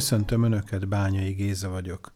Köszöntöm Önöket, Bányai Géza vagyok.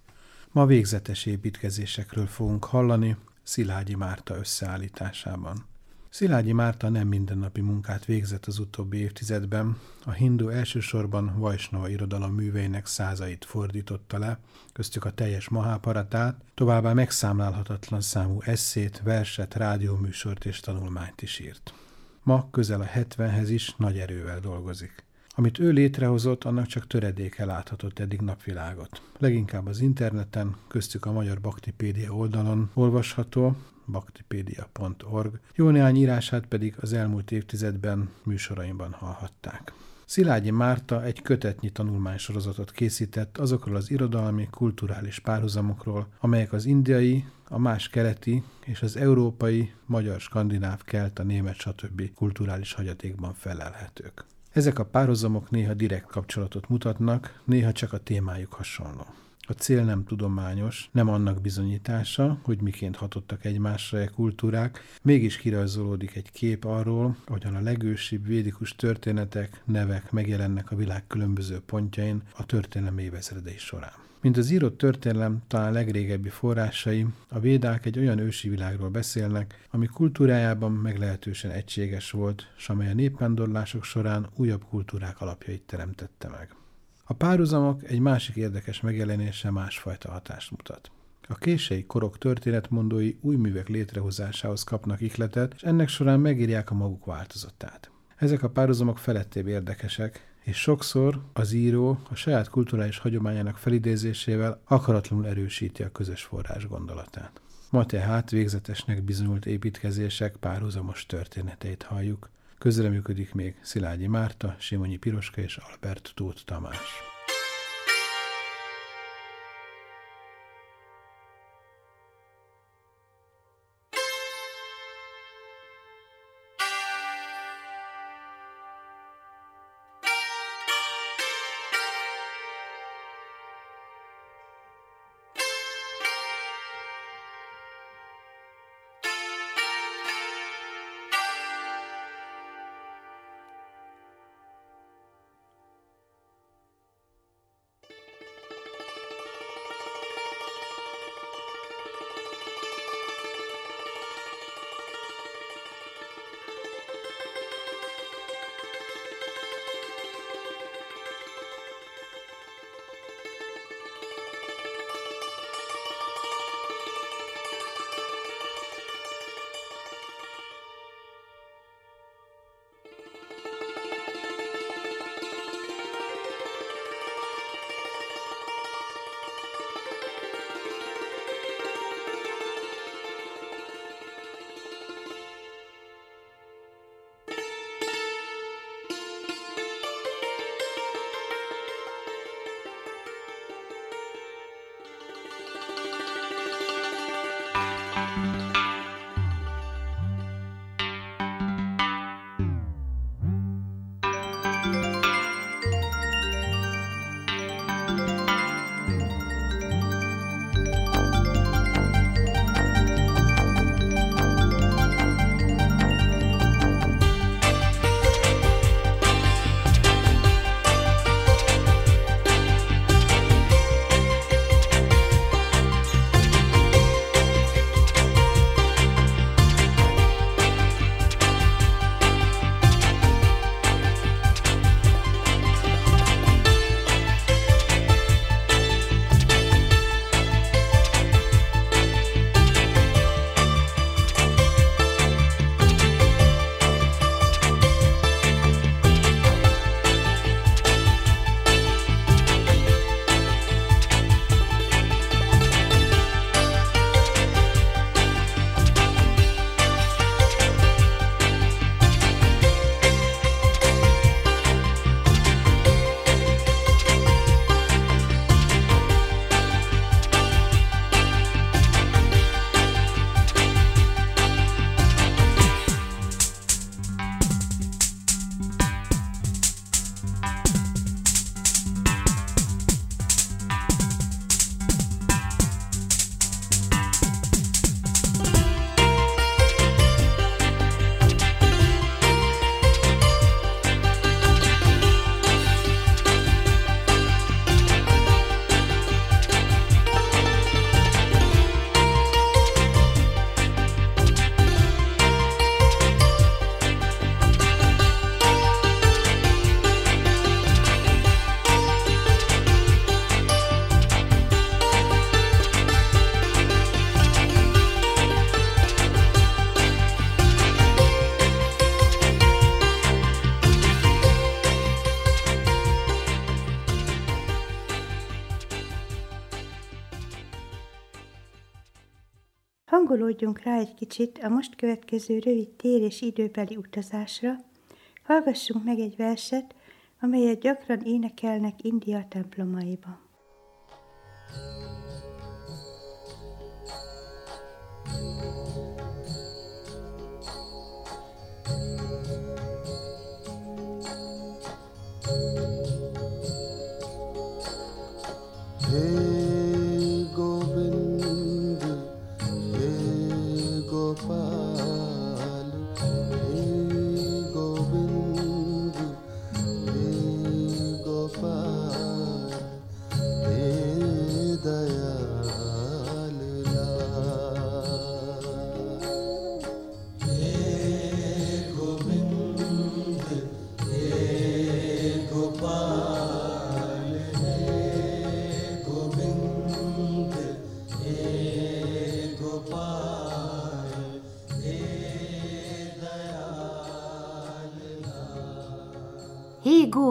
Ma végzetes építkezésekről fogunk hallani Szilágyi Márta összeállításában. Szilágyi Márta nem mindennapi munkát végzett az utóbbi évtizedben, a hindu elsősorban Vajsnava irodalom műveinek százait fordította le, köztük a teljes maháparatát, továbbá megszámlálhatatlan számú eszét, verset, rádióműsort és tanulmányt is írt. Ma közel a 70-hez is nagy erővel dolgozik. Amit ő létrehozott, annak csak töredéke láthatott eddig napvilágot. Leginkább az interneten, köztük a Magyar Baktipédia oldalon olvasható, baktipedia.org, jó néhány írását pedig az elmúlt évtizedben műsoraimban hallhatták. Szilágyi Márta egy kötetnyi tanulmánysorozatot készített azokról az irodalmi, kulturális párhuzamokról, amelyek az indiai, a más keleti és az európai, magyar, skandináv, kelt, a német, stb. kulturális hagyatékban felelhetők. Ezek a párhuzamok néha direkt kapcsolatot mutatnak, néha csak a témájuk hasonló. A cél nem tudományos, nem annak bizonyítása, hogy miként hatottak egymásra a kultúrák, mégis kirajzolódik egy kép arról, hogyan a legősibb védikus történetek, nevek megjelennek a világ különböző pontjain a történelem évezredei során. Mint az írott történelem talán legrégebbi forrásai, a védák egy olyan ősi világról beszélnek, ami kultúrájában meglehetősen egységes volt, s amely a népvándorlások során újabb kultúrák alapjait teremtette meg. A párhuzamok egy másik érdekes megjelenése másfajta hatást mutat. A kései korok történetmondói új művek létrehozásához kapnak ihletet, és ennek során megírják a maguk változatát. Ezek a párhuzamok felettébb érdekesek, és sokszor az író a saját kulturális hagyományának felidézésével akaratlanul erősíti a közös forrás gondolatát. Ma tehát végzetesnek bizonyult építkezések párhuzamos történeteit halljuk. Közreműködik még Szilágyi Márta, Simonyi Piroska és Albert Tóth Tamás. Hangolódjunk rá egy kicsit a most következő rövid tér és időbeli utazásra, hallgassunk meg egy verset, amelyet gyakran énekelnek India templomaiban.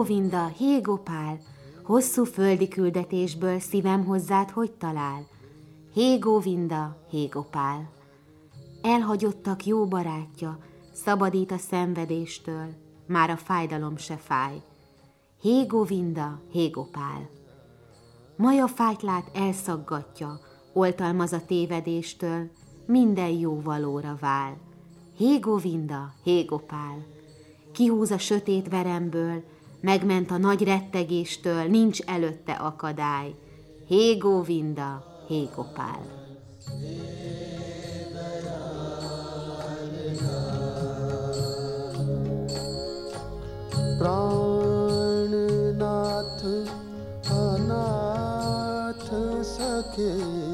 Góvinda, hé Gopál, hosszú földi küldetésből szívem hozzád hogy talál? Hé Góvinda, hé Gopál. Elhagyottak jó barátja, szabadít a szenvedéstől, már a fájdalom se fáj. Hé Góvinda, hé Gopál. Maja fájtlát elszaggatja, oltalmaz a tévedéstől, minden jó valóra vál. Hé Govinda, hé Gopál, kihúz a sötét veremből, megment a nagy rettegéstől, nincs előtte akadály. Hé Góvinda, hé Gopál! प्राणनाथ अनाथ सके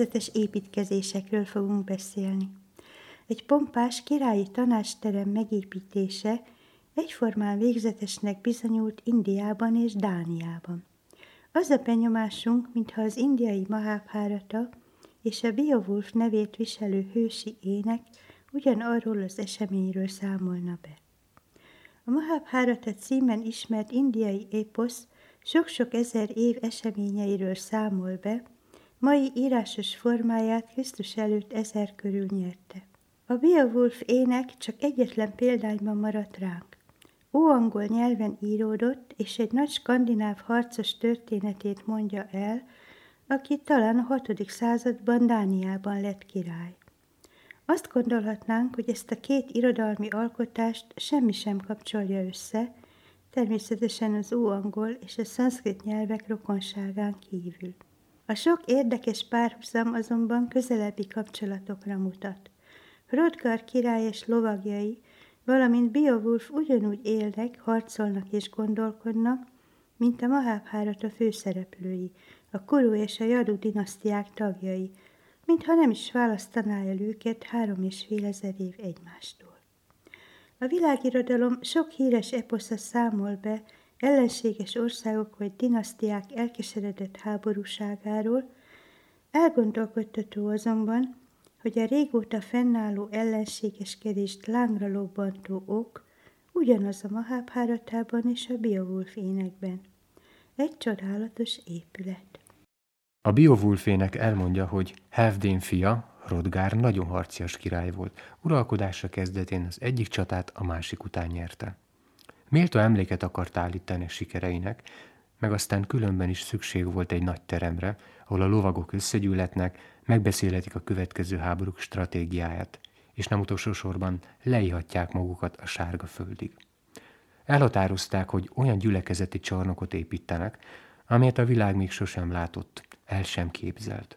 végzetes építkezésekről fogunk beszélni. Egy pompás királyi tanásterem megépítése egyformán végzetesnek bizonyult Indiában és Dániában. Az a benyomásunk, mintha az indiai Mahábhárata és a Beowulf nevét viselő hősi ének ugyanarról az eseményről számolna be. A Mahábhárata címen ismert indiai éposz sok-sok ezer év eseményeiről számol be, mai írásos formáját Krisztus előtt ezer körül nyerte. A Beowulf ének csak egyetlen példányban maradt ránk. Óangol nyelven íródott, és egy nagy skandináv harcos történetét mondja el, aki talán a hatodik században Dániában lett király. Azt gondolhatnánk, hogy ezt a két irodalmi alkotást semmi sem kapcsolja össze, természetesen az óangol és a szanszkrit nyelvek rokonságán kívül. A sok érdekes párhuzam azonban közelebbi kapcsolatokra mutat. Rodgar király és lovagjai, valamint Beowulf ugyanúgy élnek, harcolnak és gondolkodnak, mint a Mahábhárat a főszereplői, a Kuru és a Jadu dinasztiák tagjai, mintha nem is választaná el őket három és fél ezer év egymástól. A világirodalom sok híres eposza számol be ellenséges országok vagy dinasztiák elkeseredett háborúságáról, elgondolkodtató azonban, hogy a régóta fennálló ellenségeskedést lángra lobbantó ok ugyanaz a Mahábháratában és a Beowulf énekben. Egy csodálatos épület. A Beowulf ének elmondja, hogy Hevdén fia, Rodgár nagyon harcias király volt. Uralkodása kezdetén az egyik csatát a másik után nyerte. Méltó emléket akart állítani a sikereinek, meg aztán különben is szükség volt egy nagy teremre, ahol a lovagok összegyűlhetnek, megbeszélhetik a következő háborúk stratégiáját, és nem utolsó sorban leihatják magukat a sárga földig. Elhatározták, hogy olyan gyülekezeti csarnokot építenek, amelyet a világ még sosem látott, el sem képzelt.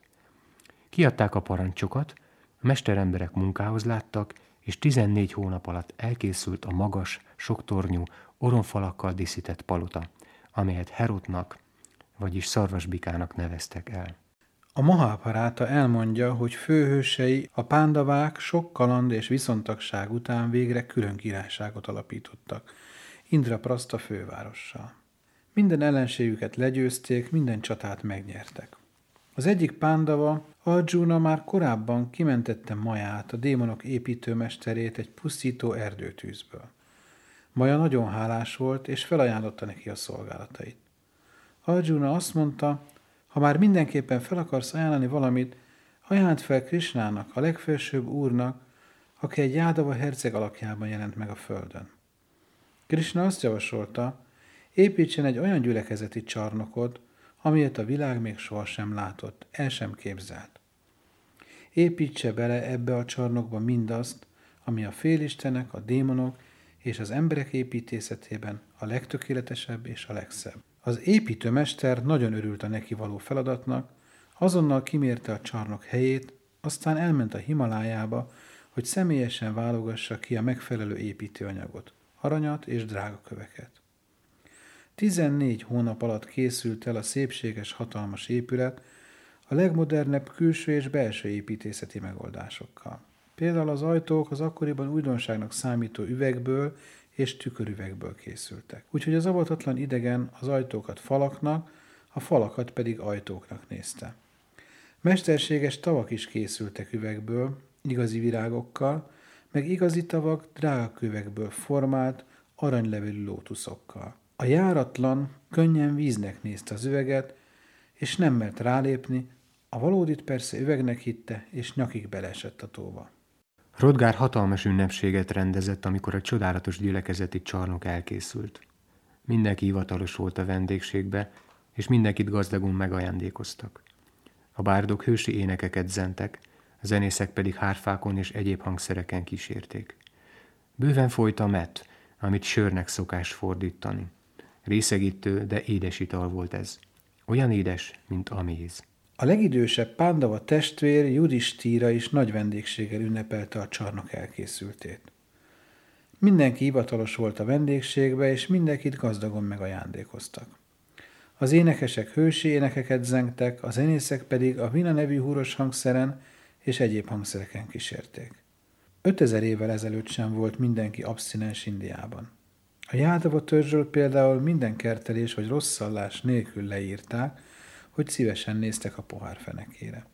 Kiadták a parancsokat, a mesteremberek munkához láttak, és 14 hónap alatt elkészült a magas, sok tornyú, oromfalakkal díszített palota, amelyet Herotnak, vagyis szarvasbikának neveztek el. A Maháparáta elmondja, hogy főhősei a pándavák sok kaland és viszontagság után végre külön királyságot alapítottak, Indrapraszta fővárossal. Minden ellenségüket legyőzték, minden csatát megnyertek. Az egyik pándava, Arjuna már korábban kimentette Maját, a démonok építőmesterét egy pusztító erdőtűzből. Maja nagyon hálás volt, és felajánlotta neki a szolgálatait. Arjuna azt mondta, ha már mindenképpen fel akarsz ajánlani valamit, ajánld fel Krisnának, a legfelsőbb úrnak, aki egy Jádava herceg alakjában jelent meg a földön. Krishna azt javasolta, építsen egy olyan gyülekezeti csarnokot, amilyet a világ még sohasem látott, el sem képzelt. Építse bele ebbe a csarnokba mindazt, ami a félistenek, a démonok és az emberek építészetében a legtökéletesebb és a legszebb. Az építőmester nagyon örült a neki való feladatnak, azonnal kimérte a csarnok helyét, aztán elment a Himalájába, hogy személyesen válogassa ki a megfelelő építőanyagot, aranyat és drágaköveket. 14 hónap alatt készült el a szépséges, hatalmas épület, a legmodernebb külső és belső építészeti megoldásokkal. Például az ajtók az akkoriban újdonságnak számító üvegből és tükörüvegből készültek. Úgyhogy az avatatlan idegen az ajtókat falaknak, a falakat pedig ajtóknak nézte. Mesterséges tavak is készültek üvegből, igazi virágokkal, meg igazi tavak drágakövekből formált, aranylevelű lótuszokkal. A járatlan könnyen víznek nézte az üveget, és nem mert rálépni, a valódit persze üvegnek hitte, és nyakig beleesett a tóba. Rodgár hatalmas ünnepséget rendezett, amikor a csodálatos gyülekezeti csarnok elkészült. Mindenki hivatalos volt a vendégségbe, és mindenkit gazdagon megajándékoztak. A bárdok hősi énekeket zentek, a zenészek pedig hárfákon és egyéb hangszereken kísérték. Bőven folyt a met, amit sörnek szokás fordítani. Részegítő, de édes ital volt ez. Olyan édes, mint a méz. A legidősebb Pándava testvér Judistíra is nagy vendégséggel ünnepelte a csarnok elkészültét. Mindenki hivatalos volt a vendégségbe, és mindenkit gazdagon megajándékoztak. Az énekesek hősi énekeket zengtek, a zenészek pedig a Vina nevű húros hangszeren és egyéb hangszereken kísérték. 5000 évvel ezelőtt sem volt mindenki abszinens Indiában. A Jádava törzsről például minden kertelés vagy rosszallás nélkül leírták, hogy szívesen néztek a pohár fenekére.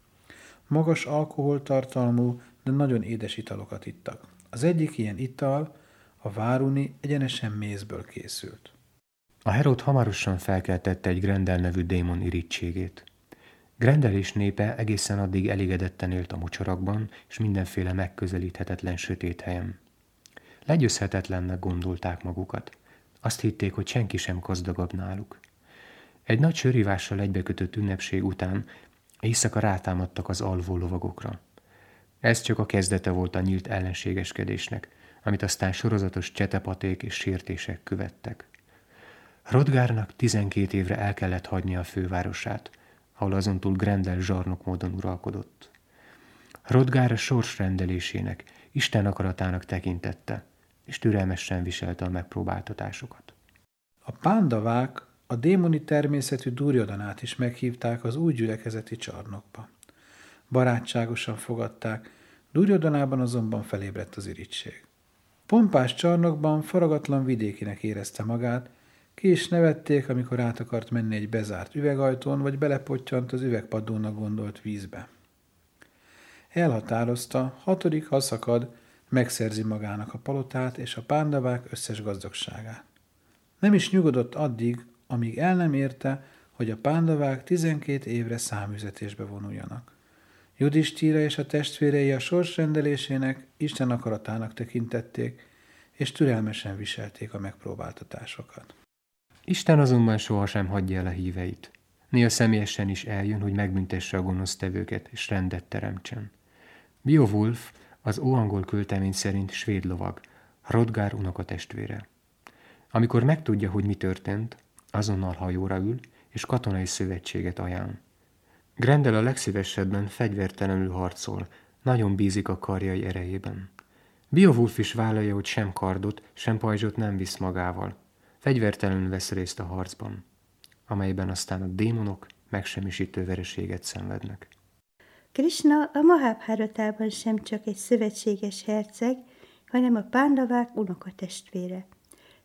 Magas alkoholtartalmú, de nagyon édes italokat ittak. Az egyik ilyen ital, a váruni egyenesen mézből készült. A Herod hamarosan felkeltette egy Grendel nevű démon irítségét. Grendel és népe egészen addig elégedetten élt a mocsarakban és mindenféle megközelíthetetlen sötét helyen. Legyőzhetetlennek gondolták magukat. Azt hitték, hogy senki sem gazdagabb náluk. Egy nagy sörívással egybekötött ünnepség után éjszaka rátámadtak az alvó lovagokra. Ez csak a kezdete volt a nyílt ellenségeskedésnek, amit aztán sorozatos csetepaték és sértések követtek. Rodgárnak 12 évre el kellett hagynia a fővárosát, ahol azon túl Grendel zsarnok módon uralkodott. Rodgár a sors rendelésének, Isten akaratának tekintette, és türelmesen viselte a megpróbáltatásokat. A pándavák a démoni természetű Durjodanát is meghívták az új gyülekezeti csarnokba. Barátságosan fogadták, Durjodanában azonban felébredt az irítség. Pompás csarnokban faragatlan vidékinek érezte magát, ki is nevették, amikor át akart menni egy bezárt üvegajtón, vagy belepottyant az üvegpadlónak gondolt vízbe. Elhatározta, hatodik, ha szakad, megszerzi magának a palotát és a pándavák összes gazdagságát. Nem is nyugodott addig, amíg el nem érte, hogy a pándavák 12 évre számüzetésbe vonuljanak. Judistíra és a testvérei a sors Isten akaratának tekintették, és türelmesen viselték a megpróbáltatásokat. Isten azonban sohasem hagyja el a híveit. Néha személyesen is eljön, hogy megbüntesse a gonosztevőket és rendet teremtsen. Beowulf az óangol költemény szerint svéd lovag, Rodgár unokatestvére. Amikor megtudja, hogy mi történt, azonnal hajóra ül, és katonai szövetséget ajánl. Grendel a legszívesebben fegyvertelenül harcol, nagyon bízik a karjai erejében. Beowulf is vállalja, hogy sem kardot, sem pajzsot nem visz magával. Fegyvertelenül vesz részt a harcban, amelyben aztán a démonok megsemmisítő vereséget szenvednek. Krishna a Mahabharatában sem csak egy szövetséges herceg, hanem a pándavák unokatestvére.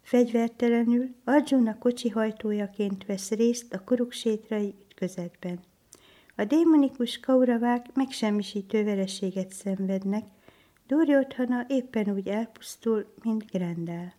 Fegyvertelenül Arjuna kocsihajtójaként vesz részt a kuruksétrai ütközetben. A démonikus kauravák megsemmisítő vereséget szenvednek, Duryodhana éppen úgy elpusztul, mint Grendel.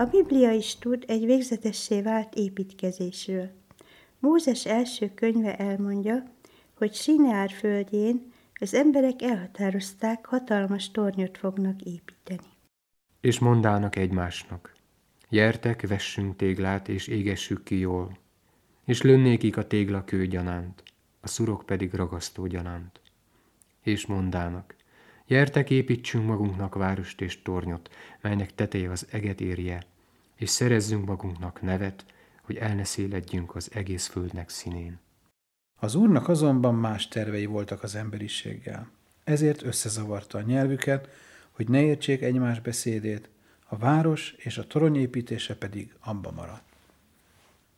A Biblia is tud egy végzetessé vált építkezésről. Mózes első könyve elmondja, hogy Sineár földjén az emberek elhatározták, hatalmas tornyot fognak építeni. És mondának egymásnak, gyertek, vessünk téglát, és égessük ki jól, és lönnékik a tégla kő gyanánt, a szurok pedig ragasztó gyanánt. És mondának, Gyertek, építsünk magunknak várost és tornyot, melynek teteje az eget érje, és szerezzünk magunknak nevet, hogy el ne széledjünk az egész földnek színén. Az úrnak azonban más tervei voltak az emberiséggel. Ezért összezavarta a nyelvüket, hogy ne értsék egymás beszédét, a város és a torony építése pedig abba maradt.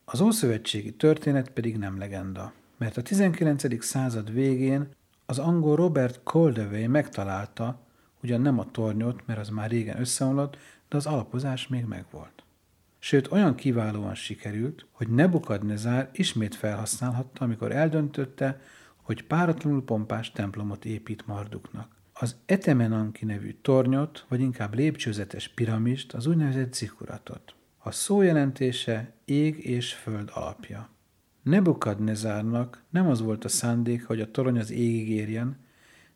Az ószövetségi történet pedig nem legenda, mert a 19. század végén az angol Robert Coldewey megtalálta, ugyan nem a tornyot, mert az már régen összeomlott, de az alapozás még megvolt. Sőt, olyan kiválóan sikerült, hogy Nebukadnezár ismét felhasználhatta, amikor eldöntötte, hogy páratlanul pompás templomot épít Marduknak. Az Etemenanki nevű tornyot, vagy inkább lépcsőzetes piramist, az úgynevezett zikuratot. A szó jelentése ég és föld alapja. Nebukadnezárnak nem az volt a szándék, hogy a torony az égig érjen,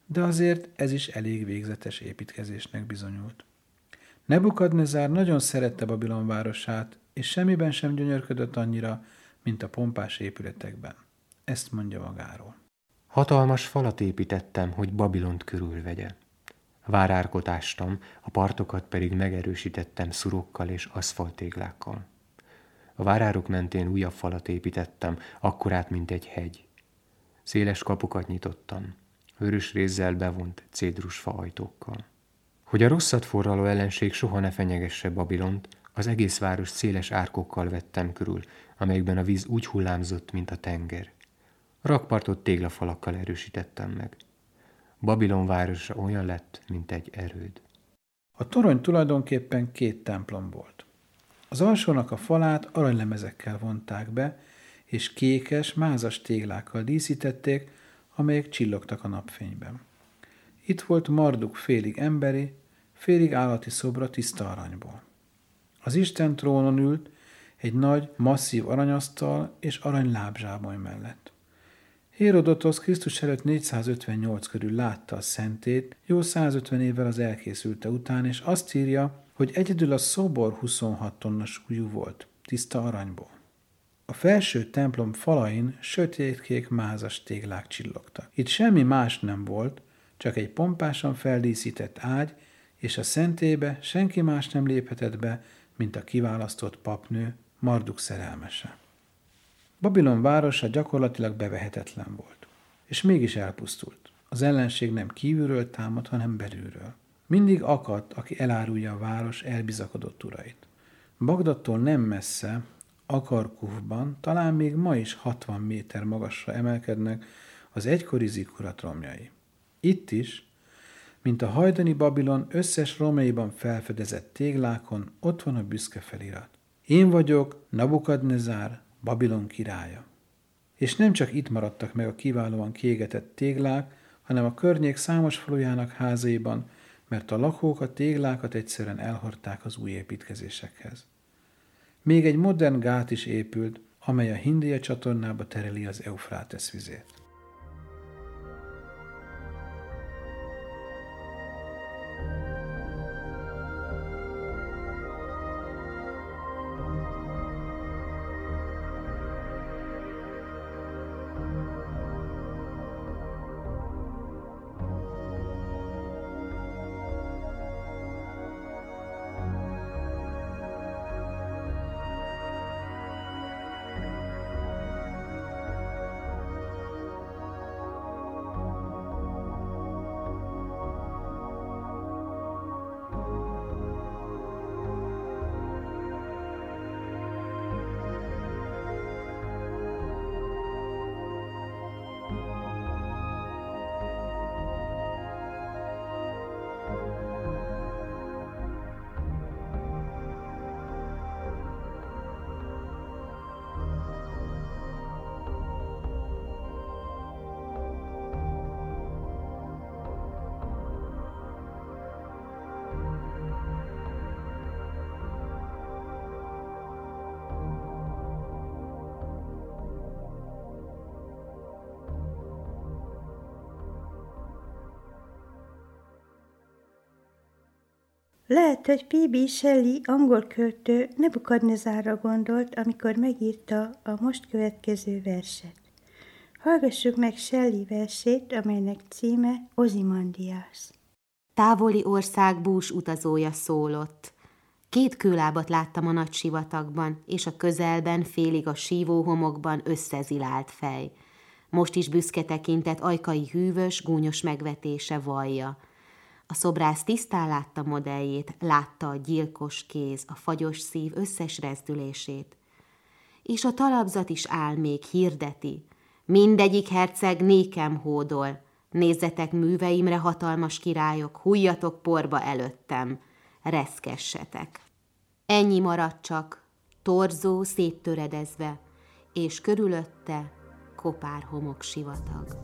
de azért ez is elég végzetes építkezésnek bizonyult. Nebukadnezár nagyon szerette Babilon városát, és semmiben sem gyönyörködött annyira, mint a pompás épületekben. Ezt mondja magáról. Hatalmas falat építettem, hogy Babilont körülvegye. Várárkot ástam, a partokat pedig megerősítettem szurokkal és aszfaltéglákkal. A várárok mentén újabb falat építettem, akkorát, mint egy hegy. Széles kapukat nyitottam, vörös rézzel bevont cédrus ajtókkal. Hogy a rosszat forraló ellenség soha ne fenyegesse Babilont, az egész város széles árkokkal vettem körül, amelyekben a víz úgy hullámzott, mint a tenger. Rakpartot téglafalakkal erősítettem meg. Babilon városa olyan lett, mint egy erőd. A torony tulajdonképpen két templom volt. Az alsónak a falát aranylemezekkel vonták be, és kékes, mázas téglákkal díszítették, amelyek csillogtak a napfényben. Itt volt Marduk félig emberi, félig állati szobra tiszta aranyból. Az Isten trónon ült egy nagy, masszív aranyasztal és arany lábzsámoly mellett. Hérodotos Krisztus előtt 458 körül látta a szentét, jó 150 évvel az elkészülte után, és azt írja, hogy egyedül a szobor 26 tonna súlyú volt, tiszta aranyból. A felső templom falain sötétkék mázas téglák csillogtak. Itt semmi más nem volt, csak egy pompásan feldíszített ágy, és a szentébe senki más nem léphetett be, mint a kiválasztott papnő, Marduk szerelmese. Babilon városa gyakorlatilag bevehetetlen volt, és mégis elpusztult. Az ellenség nem kívülről támad, hanem belülről. Mindig akadt, aki elárulja a város elbizakodott urait. Bagdattól nem messze, Akarkufban talán még ma is 60 méter magasra emelkednek az egykori zikurat romjai. Itt is, mint a hajdani Babilon összes romjaiban felfedezett téglákon, ott van a büszke felirat. Én vagyok Nabukadnezár, Babilon királya. És nem csak itt maradtak meg a kiválóan kiégetett téglák, hanem a környék számos falujának házaiban, mert a lakók a téglákat egyszerűen elhordták az új építkezésekhez. Még egy modern gát is épült, amely a Hindia csatornába tereli az Eufrátesz vizét. Lehet, hogy P.B. Shelley angol költő Nebukadnezára gondolt, amikor megírta a most következő verset. Hallgassuk meg Shelley versét, amelynek címe Ozymandias. Távoli ország bús utazója szólott. Két kőlábat láttam a nagy sivatagban, és a közelben félig a sívóhomokban összezilált fej. Most is büszke tekintet ajkai hűvös, gúnyos megvetése vallja – a szobrász tisztán látta modelljét, látta a gyilkos kéz, a fagyos szív összes rezdülését. És a talapzat is áll még, hirdeti. Mindegyik herceg nékem hódol. Nézzetek műveimre, hatalmas királyok, hújjatok porba előttem, reszkessetek. Ennyi maradt csak, torzó széttöredezve, és körülötte kopár homok sivatag.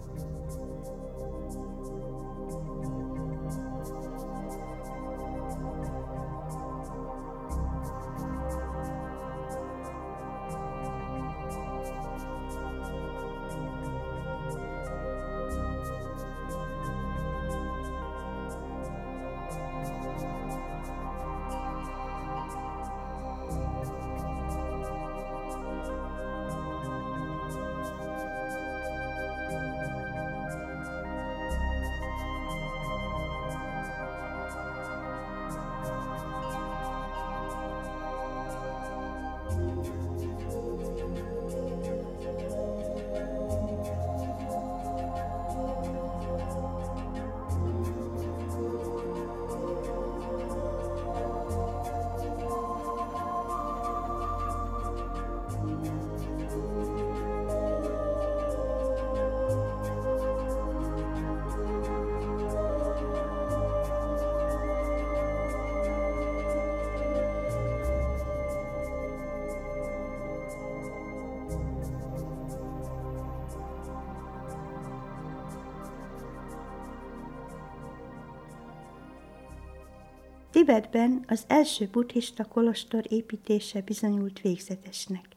Tibetben az első buddhista kolostor építése bizonyult végzetesnek.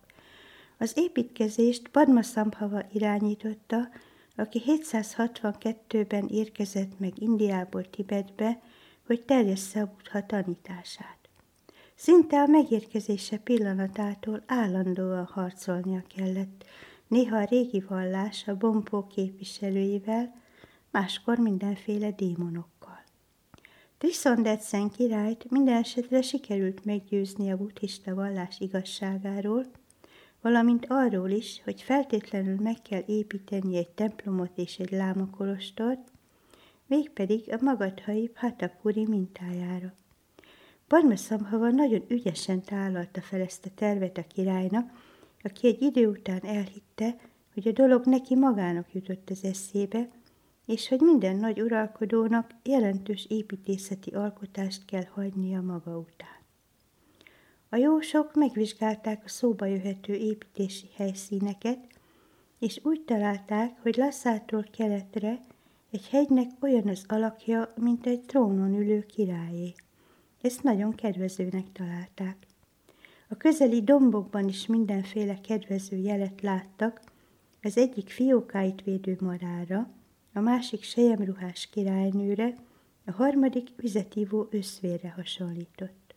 Az építkezést Padmasambhava irányította, aki 762-ben érkezett meg Indiából Tibetbe, hogy terjessze a buddha tanítását. Szinte a megérkezése pillanatától állandóan harcolnia kellett, néha a régi vallás a bompó képviselőivel, máskor mindenféle démonokkal. Trisondetsen királyt minden esetre sikerült meggyőzni a buddhista vallás igazságáról, valamint arról is, hogy feltétlenül meg kell építeni egy templomot és egy lámakolostort, mégpedig a magadhai Hatapuri mintájára. Padmasambhava nagyon ügyesen tálalta fel ezt a tervet a királynak, aki egy idő után elhitte, hogy a dolog neki magának jutott az eszébe, és hogy minden nagy uralkodónak jelentős építészeti alkotást kell hagynia maga után. A jósok megvizsgálták a szóba jöhető építési helyszíneket, és úgy találták, hogy Lasszától keletre egy hegynek olyan az alakja, mint egy trónon ülő királyé. Ezt nagyon kedvezőnek találták. A közeli dombokban is mindenféle kedvező jelet láttak, az egyik fiókáit védő marára, a másik sejemruhás királynőre, a harmadik vizetívó összvérre hasonlított.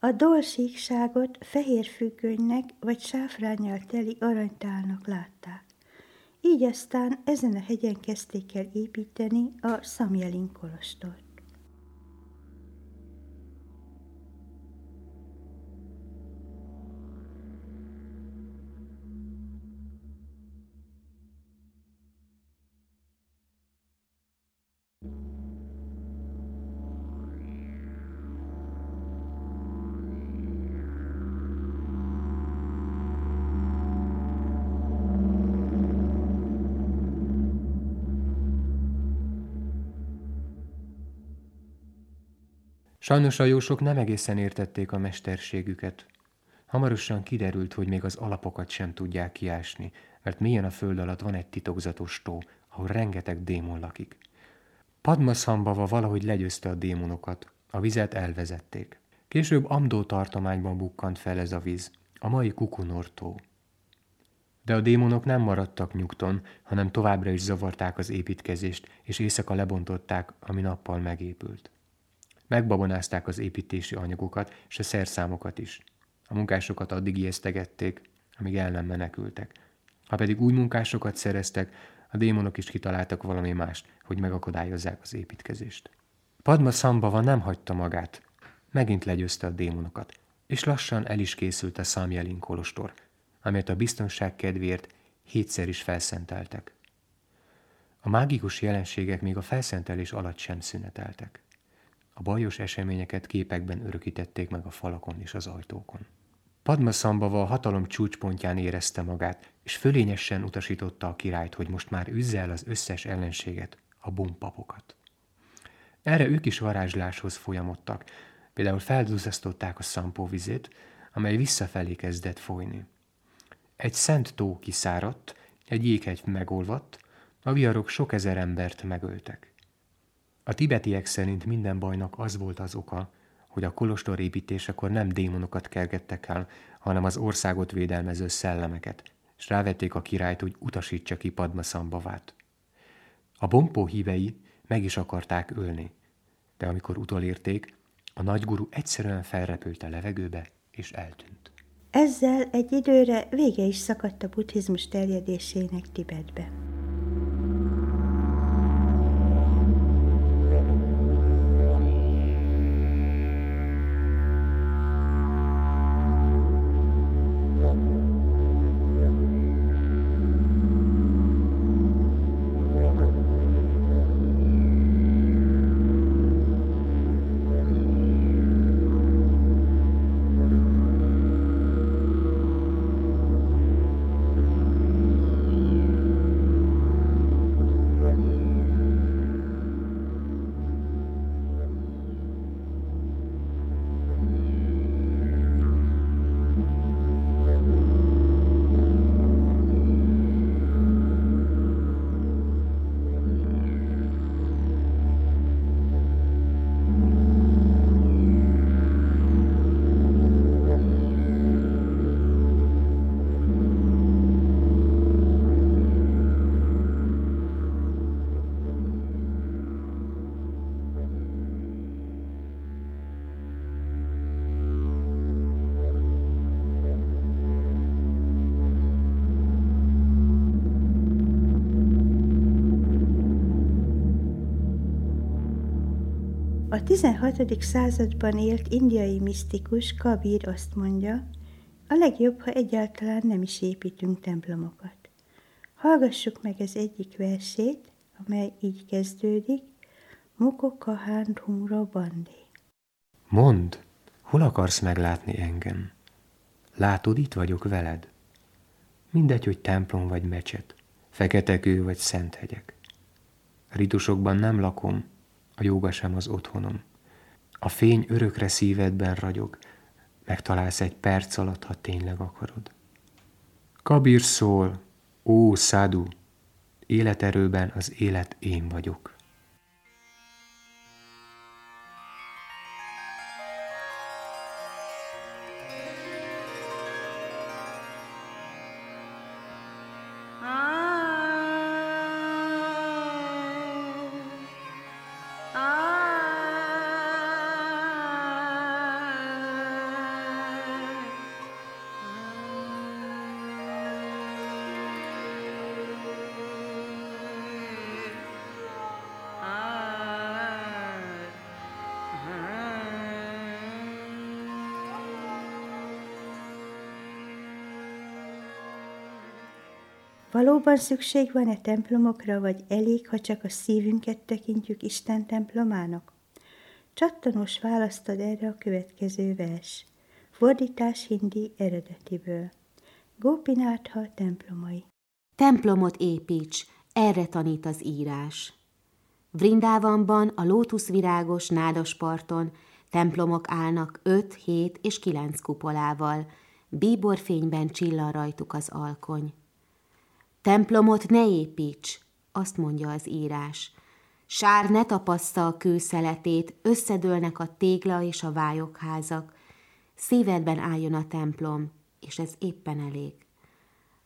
A dolsíkságot fehér függönynek vagy sáfrányjal teli aranytálnak látták. Így aztán ezen a hegyen kezdték el építeni a Szamjelin kolostort. Sajnos a jósok nem egészen értették a mesterségüket. Hamarosan kiderült, hogy még az alapokat sem tudják kiásni, mert mélyen a föld alatt van egy titokzatos tó, ahol rengeteg démon lakik. Padmaszambava valahogy legyőzte a démonokat, a vizet elvezették. Később Amdó tartományban bukkant fel ez a víz, a mai Kukunortó. De a démonok nem maradtak nyugton, hanem továbbra is zavarták az építkezést, és éjszaka lebontották, ami nappal megépült. Megbabonázták az építési anyagokat és a szerszámokat is. A munkásokat addig ijesztegették, amíg el nem menekültek. Ha pedig új munkásokat szereztek, a démonok is kitaláltak valami mást, hogy megakadályozzák az építkezést. Padma Szambava nem hagyta magát. Megint legyőzte a démonokat, és lassan el is készült a Samjelin kolostor, amelyet a biztonság kedvéért hétszer is felszenteltek. A mágikus jelenségek még a felszentelés alatt sem szüneteltek. A bajos eseményeket képekben örökítették meg a falakon és az ajtókon. Padma Szambava a hatalom csúcspontján érezte magát, és fölényesen utasította a királyt, hogy most már üzze el az összes ellenséget, a bumpapokat. Erre ők is varázsláshoz folyamodtak, például felduzasztották a szampóvizét, amely visszafelé kezdett folyni. Egy szent tó kiszáradt, egy jéghegy megolvadt, a viharok sok ezer embert megöltek. A tibetiek szerint minden bajnak az volt az oka, hogy a kolostor építésekor nem démonokat kergettek el, hanem az országot védelmező szellemeket, és rávették a királyt, hogy utasítsa ki Padmaszambavát. A bompó hívei meg is akarták ölni, de amikor utolérték, a nagyguru egyszerűen felrepült a levegőbe, és eltűnt. Ezzel egy időre vége is szakadt a buddhizmus terjedésének Tibetbe. A 16. században élt indiai misztikus Kabir azt mondja, a legjobb, ha egyáltalán nem is építünk templomokat. Hallgassuk meg az egyik versét, amely így kezdődik, Mukokahán Rumra Bandé. Mondd, hol akarsz meglátni engem? Látod, itt vagyok veled. Mindegy, hogy templom vagy mecset, fekete kő vagy szent hegyek. Ritusokban nem lakom, a jóga sem az otthonom. A fény örökre szívedben ragyog, megtalálsz egy perc alatt, ha tényleg akarod. Kabir szól, ó, szádú, életerőben az élet én vagyok. Valóban szükség van-e templomokra, vagy elég, ha csak a szívünket tekintjük Isten templomának? Csattanos választad erre a következő vers. Fordítás hindi eredetiből. Gópinátha templomai. Templomot építs, erre tanít az írás. Vrindávamban a lótuszvirágos nádasparton templomok állnak öt, hét és kilenc kupolával, bíborfényben csillan rajtuk az alkony. Templomot ne építs, azt mondja az írás. Sár ne tapassza a kőszeletét, összedőlnek a tégla és a vályokházak. Szívedben álljon a templom, és ez éppen elég.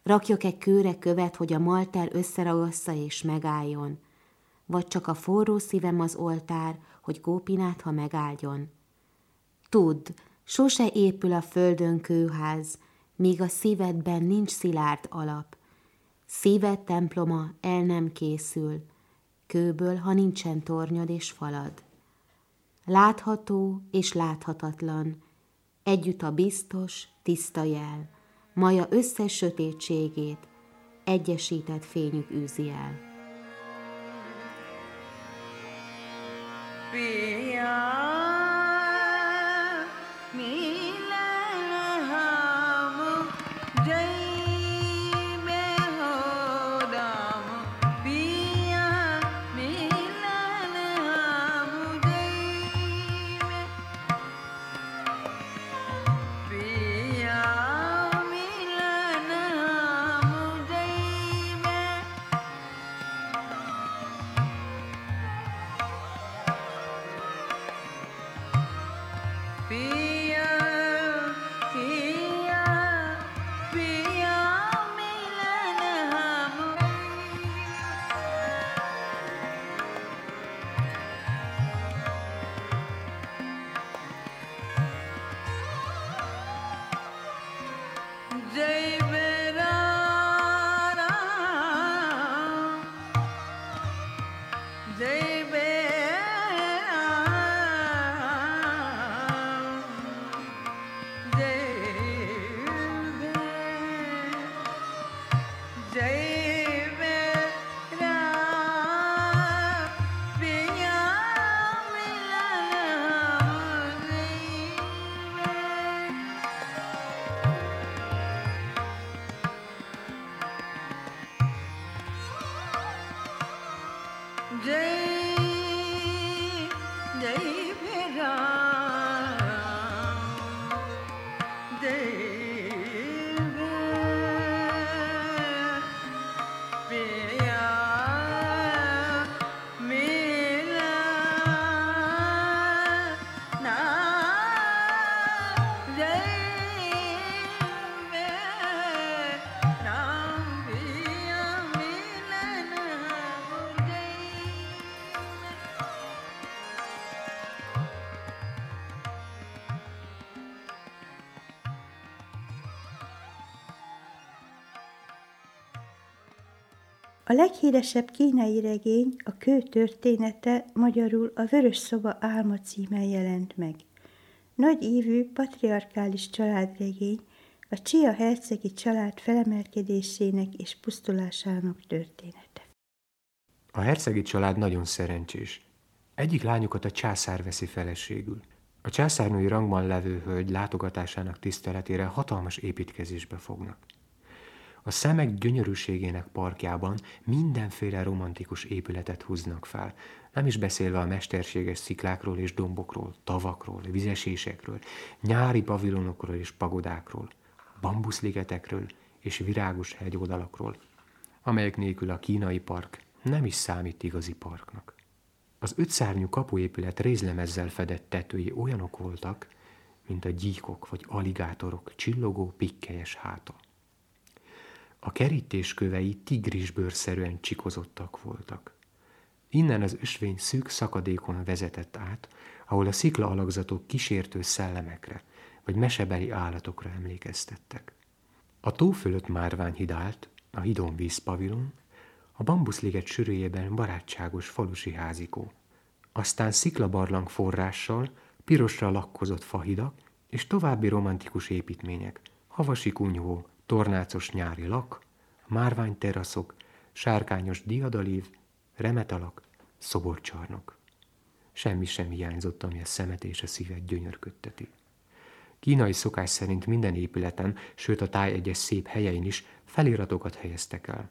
Rakjak egy kőre követ, hogy a malter összeragassza és megálljon, vagy csak a forró szívem az oltár, hogy gópinát, ha megáldjon. Tudd, sose épül a földön kőház, míg a szívedben nincs szilárd alap. Szíved temploma el nem készül, kőből, ha nincsen tornyod és falad. Látható és láthatatlan, együtt a biztos, tiszta jel, maja összes sötétségét, egyesített fényük űzi el. Pia. A leghíresebb kínai regény, a kő története, magyarul a Vörös Szoba álma címen jelent meg. Nagy ívű, patriarkális családregény, a Csia hercegi család felemelkedésének és pusztulásának története. A hercegi család nagyon szerencsés. Egyik lányukat a császár veszi feleségül. A császárnői rangban levő hölgy látogatásának tiszteletére hatalmas építkezésbe fognak. A szemek gyönyörűségének parkjában mindenféle romantikus épületet húznak fel, nem is beszélve a mesterséges sziklákról és dombokról, tavakról, vizesésekről, nyári pavilonokról és pagodákról, bambuszligetekről és virágos hegyoldalakról, amelyek nélkül a kínai park nem is számít igazi parknak. Az ötszárnyú kapuépület rézlemezzel fedett tetői olyanok voltak, mint a gyíkok vagy aligátorok csillogó pikkelyes háta. A kerítés kövei tigrisbőrszerűen csikozottak voltak. Innen az ösvény szűk szakadékon vezetett át, ahol a szikla alakzatok kísértő szellemekre vagy mesebeli állatokra emlékeztettek. A tó fölött márvány állt, a hidon vízpavilon, a bambuszliget sűrűjében barátságos falusi házikó. Aztán sziklabarlang forrással, pirosra lakkozott fahidak és további romantikus építmények, havasi kunyhó, tornácos nyári lak, márvány teraszok, sárkányos diadalív, remetalak, szoborcsarnok. Semmi sem hiányzott, ami a szemet és a szívet gyönyörködteti. Kínai szokás szerint minden épületen, sőt a táj egyes szép helyein is feliratokat helyeztek el.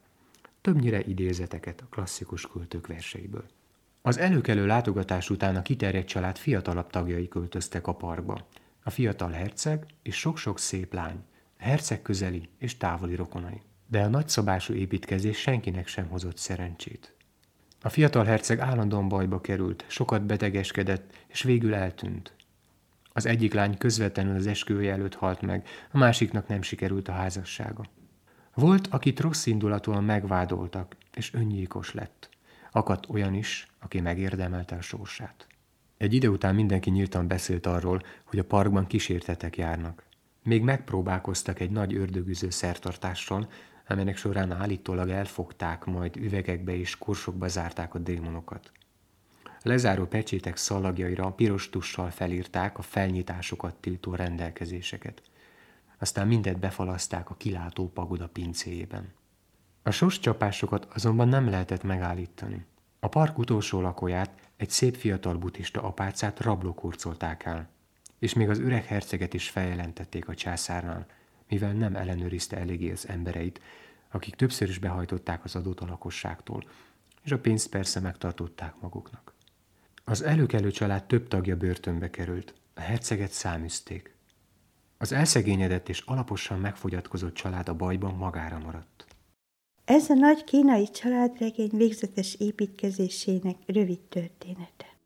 Többnyire idézeteket a klasszikus költők verseiből. Az előkelő látogatás után a kiterjedt család fiatalabb tagjai költöztek a parkba. A fiatal herceg és sok-sok szép lány, herceg közeli és távoli rokonai. De a nagyszabású építkezés senkinek sem hozott szerencsét. A fiatal herceg állandóan bajba került, sokat betegeskedett, és végül eltűnt. Az egyik lány közvetlenül az esküvője előtt halt meg, a másiknak nem sikerült a házassága. Volt, akit rossz indulatúan megvádoltak, és öngyilkos lett. Akadt olyan is, aki megérdemelte a sorsát. Egy ide után mindenki nyíltan beszélt arról, hogy a parkban kísértetek járnak. Még megpróbálkoztak egy nagy ördögüző szertartással, amelynek során állítólag elfogták, majd üvegekbe és korsokba zárták a démonokat. Lezáró pecsétek szalagjaira piros tussal felírták a felnyitásokat tiltó rendelkezéseket. Aztán mindet befalaszták a kilátó pagoda pincéjében. A sos csapásokat azonban nem lehetett megállítani. A park utolsó lakóját, egy szép fiatal buddhista apácát rablók hurcolták el, és még az öreg herceget is feljelentették a császárnál, mivel nem ellenőrizte eléggé az embereit, akik többször is behajtották az adót a lakosságtól, és a pénzt persze megtartották maguknak. Az előkelő család több tagja börtönbe került, a herceget száműzték. Az elszegényedett és alaposan megfogyatkozott család a bajban magára maradt. Ez a nagy kínai családregény végzetes építkezésének rövid története.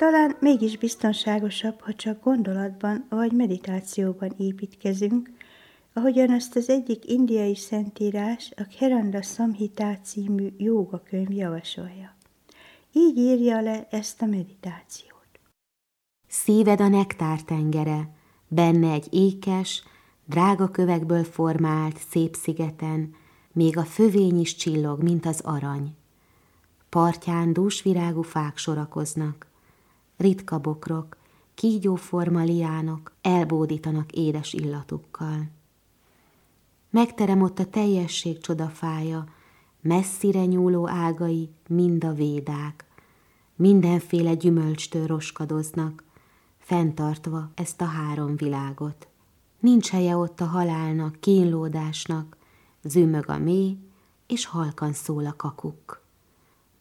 Talán mégis biztonságosabb, ha csak gondolatban vagy meditációban építkezünk, ahogyan azt az egyik indiai szentírás, a Kheranda Samhita című könyv javasolja. Így írja le ezt a meditációt. Szíved a nektár tengere, benne egy ékes, drága kövekből formált, szép szigeten, még a fövény is csillog, mint az arany. Partján dúsvirágú fák sorakoznak, ritka bokrok, kígyóforma liánok elbódítanak édes illatukkal. Megterem ott a teljesség csodafája, messzire nyúló ágai mind a védák, mindenféle gyümölcstől roskadoznak, fenntartva ezt a három világot. Nincs helye ott a halálnak, kínlódásnak, zümög a mély, és halkan szól a kakuk.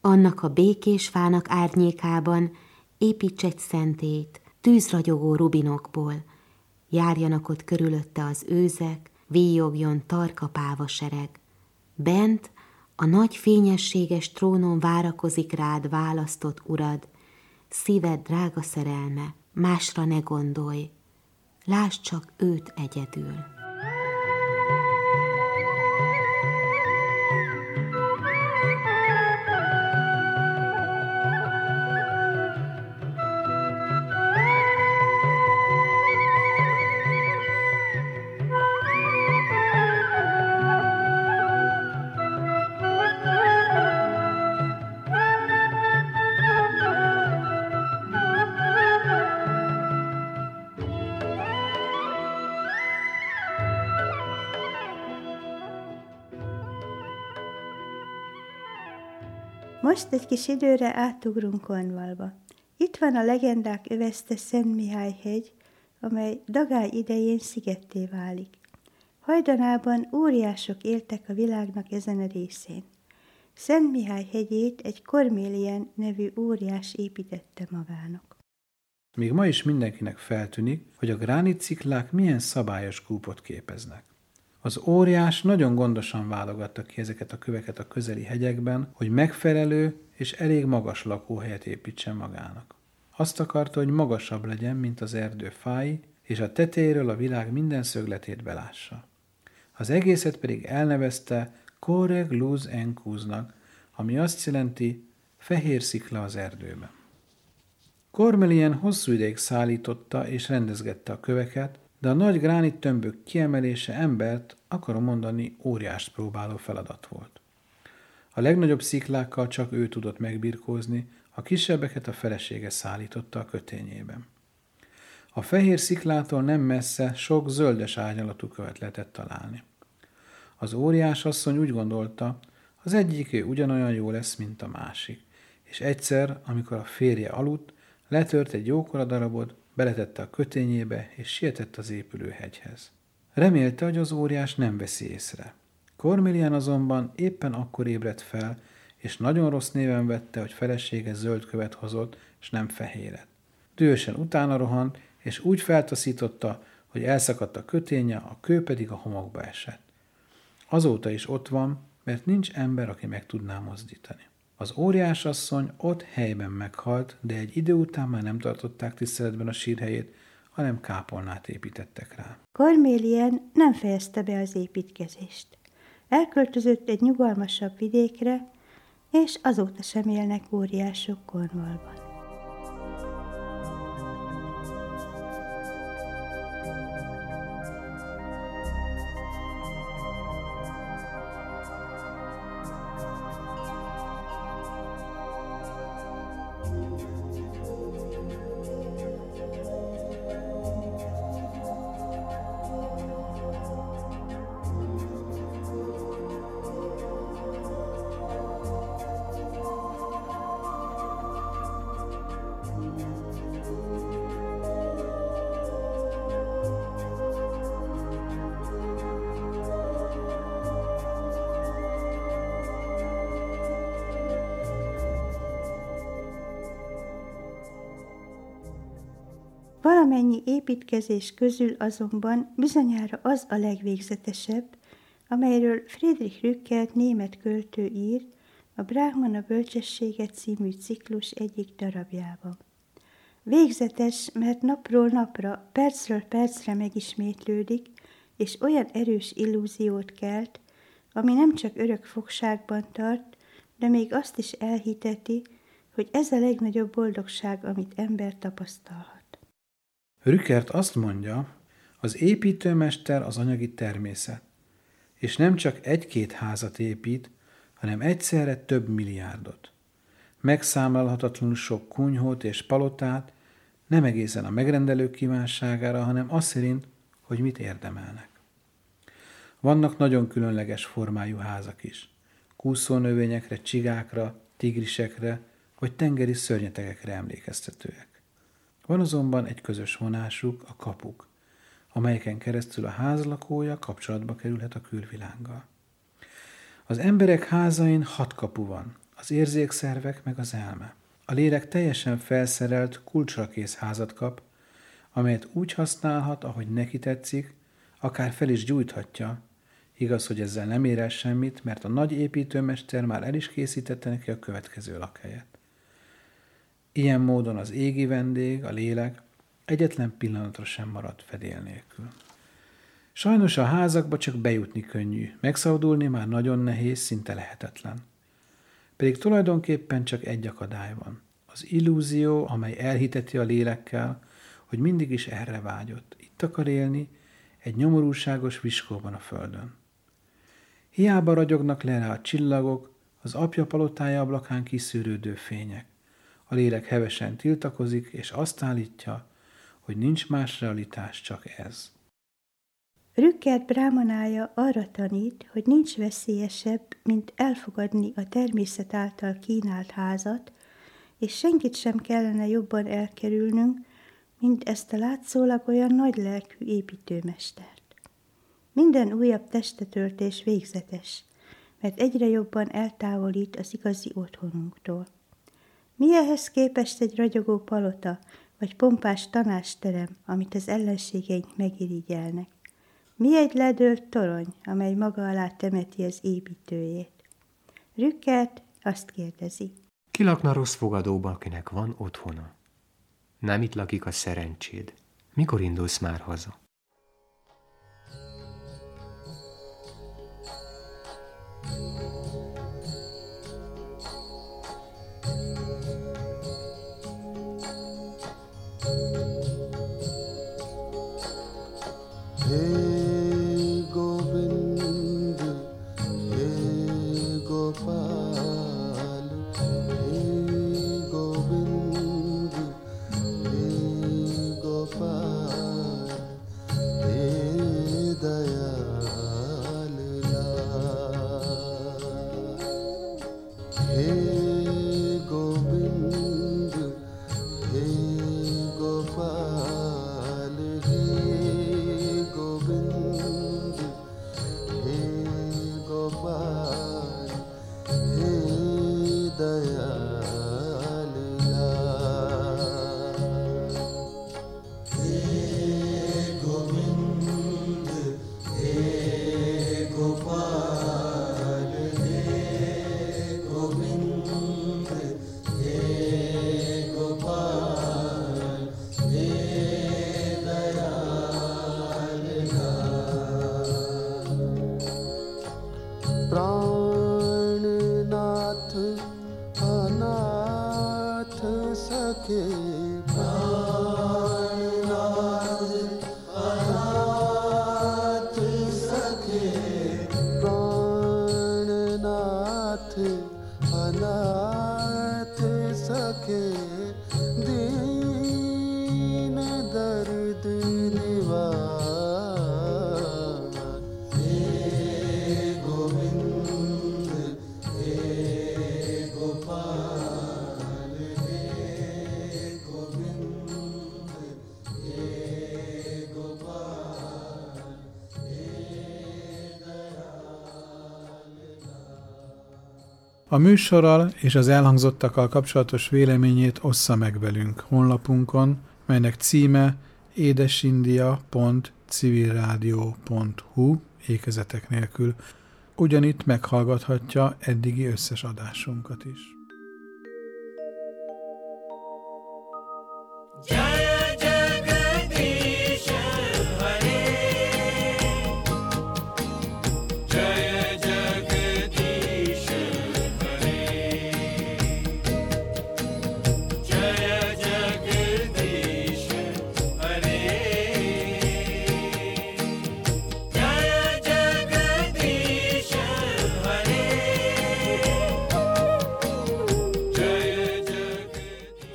Annak a békés fának árnyékában építs egy szentét, tűzragyogó rubinokból, járjanak ott körülötte az őzek, víjogjon tarka páva sereg. Bent a nagy fényességes trónon várakozik rád választott urad, szíved drága szerelme, másra ne gondolj, lásd csak őt egyedül. Most egy kis időre átugrunk Cornwallba. Itt van a legendák övezte Szent Mihály hegy, amely dagály idején szigetté válik. Hajdanában óriások éltek a világnak ezen a részén. Szent Mihály hegyét egy Kormélien nevű óriás építette magának. Még ma is mindenkinek feltűnik, hogy a gránit sziklák milyen szabályos kúpot képeznek. Az óriás nagyon gondosan válogatta ki ezeket a köveket a közeli hegyekben, hogy megfelelő és elég magas lakóhelyet építsen magának. Azt akarta, hogy magasabb legyen, mint az erdő fái, és a tetejéről a világ minden szögletét belássa. Az egészet pedig elnevezte Koreg Luz Enkúznak, ami azt jelenti fehér szikla az erdőben. Kormelien hosszú ideig szállította és rendezgette a köveket, de a nagy gránit tömbök kiemelése embert, akarom mondani, óriást próbáló feladat volt. A legnagyobb sziklákkal csak ő tudott megbirkózni, a kisebbeket a felesége szállította a kötényében. A fehér sziklától nem messze sok zöldes árnyalatú követ lehetett találni. Az óriás asszony úgy gondolta, az egyik ugyanolyan jó lesz, mint a másik, és egyszer, amikor a férje aludt, letört egy jókora darabot, beletette a kötényébe, és sietett az épülő hegyhez. Remélte, hogy az óriás nem veszi észre. Kormilian azonban éppen akkor ébredt fel, és nagyon rossz néven vette, hogy felesége zöld követ hozott, és nem fehéret. Dühösen utána rohant, és úgy feltaszította, hogy elszakadt a köténye, a kő pedig a homokba esett. Azóta is ott van, mert nincs ember, aki meg tudná mozdítani. Az óriásasszony ott helyben meghalt, de egy idő után már nem tartották tiszteletben a sírhelyét, hanem kápolnát építettek rá. Kormélien nem fejezte be az építkezést. Elköltözött egy nyugalmasabb vidékre, és azóta sem élnek óriások Cornwallban. Építkezés közül azonban bizonyára az a legvégzetesebb, amelyről Friedrich Rückert német költő ír a Brahmana bölcsessége című ciklus egyik darabjában. Végzetes, mert napról napra, percről percre megismétlődik, és olyan erős illúziót kelt, ami nem csak örök fogságban tart, de még azt is elhiteti, hogy ez a legnagyobb boldogság, amit ember tapasztalhat. Rückert azt mondja, Az építőmester az anyagi természet, és nem csak egy-két házat épít, hanem egyszerre több milliárdot. Megszámlálhatatlanul sok kunyhót és palotát, nem egészen a megrendelők kívánságára, hanem az szerint, hogy mit érdemelnek. Vannak nagyon különleges formájú házak is. Kúszónövényekre, csigákra, tigrisekre vagy tengeri szörnyetegekre emlékeztetőek. Van azonban egy közös vonásuk, a kapuk, amelyeken keresztül a ház lakója kapcsolatba kerülhet a külvilággal. Az emberek házain hat kapu van, az érzékszervek meg az elme. A lélek teljesen felszerelt, kulcsra kész házat kap, amelyet úgy használhat, ahogy neki tetszik, akár fel is gyújthatja, Igaz, hogy ezzel nem ér el semmit, mert a nagy építőmester már el is készítette neki a következő lakhelyet. Ilyen módon az égi vendég, a lélek egyetlen pillanatra sem maradt fedél nélkül. Sajnos a házakba csak bejutni könnyű, megszabadulni már nagyon nehéz, szinte lehetetlen. Pedig tulajdonképpen csak egy akadály van. Az illúzió, amely elhiteti a lélekkel, hogy mindig is erre vágyott. Itt akar élni, egy nyomorúságos viskóban a földön. Hiába ragyognak le a csillagok, az apja palotája ablakán kiszűrődő fények. A lélek hevesen tiltakozik, és azt állítja, hogy nincs más realitás, csak ez. Rückert brámanája arra tanít, hogy nincs veszélyesebb, mint elfogadni a természet által kínált házat, és senkit sem kellene jobban elkerülnünk, mint ezt a látszólag olyan nagy lelkű építőmestert. Minden újabb testetöltés végzetes, mert egyre jobban eltávolít az igazi otthonunktól. Mi ehhez képest egy ragyogó palota, vagy pompás tanásterem, amit az ellenségeink megirigyelnek? Mi egy ledőlt torony, amely maga alá temeti az építőjét? Rückert azt kérdezi. Ki lakna rossz fogadóba, akinek van otthona? Nem itt lakik a szerencséd. Mikor indulsz már haza? A műsorral és az elhangzottakkal kapcsolatos véleményét ossza meg velünk honlapunkon, melynek címe édesindia.civilradio.hu ékezetek nélkül. Ugyanitt meghallgathatja eddigi összes adásunkat is.